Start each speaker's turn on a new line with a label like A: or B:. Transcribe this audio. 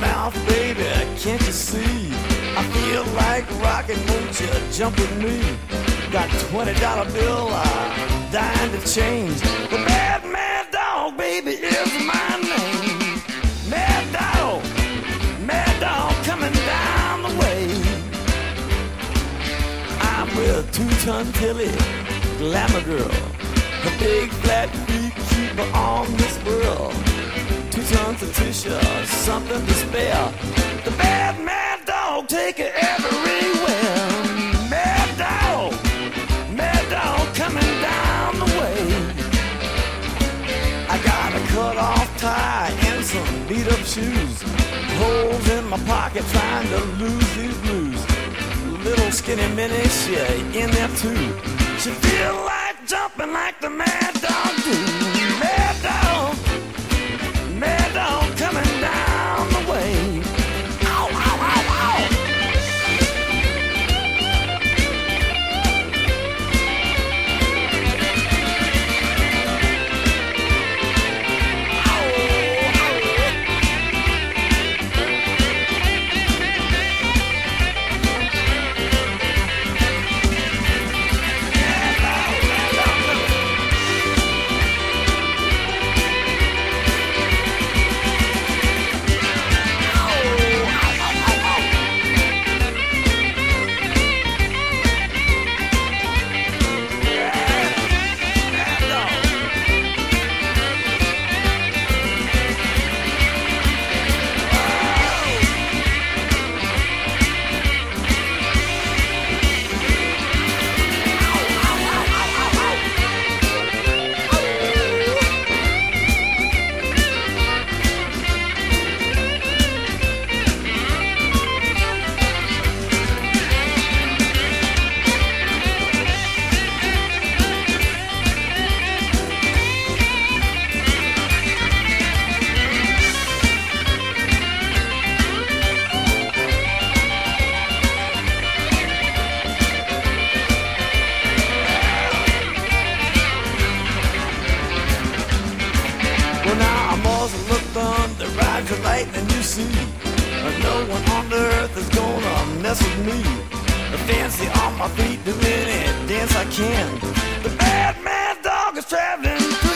A: mouth, baby. Can't you see? I feel like rocking, won't you jump with me? Got twenty dollar bill, I'm dying to change. The bad mad dog, baby, is my name. Mad dog, mad dog coming down the way. I'm with two-ton Tilly, glamour girl. Her big flat feet keep her on this world. Tons of tissue, something to spare. The bad mad dog take it everywhere. Mad dog, mad dog coming down the way. I got a cut off tie and some beat up shoes. Holes in my pocket trying to lose these blues. Little skinny mini she in there too. She feel like lightning you see. No one on earth is gonna mess with me. The fancy on my feet, do any dance I can. The bad mad dog is traveling through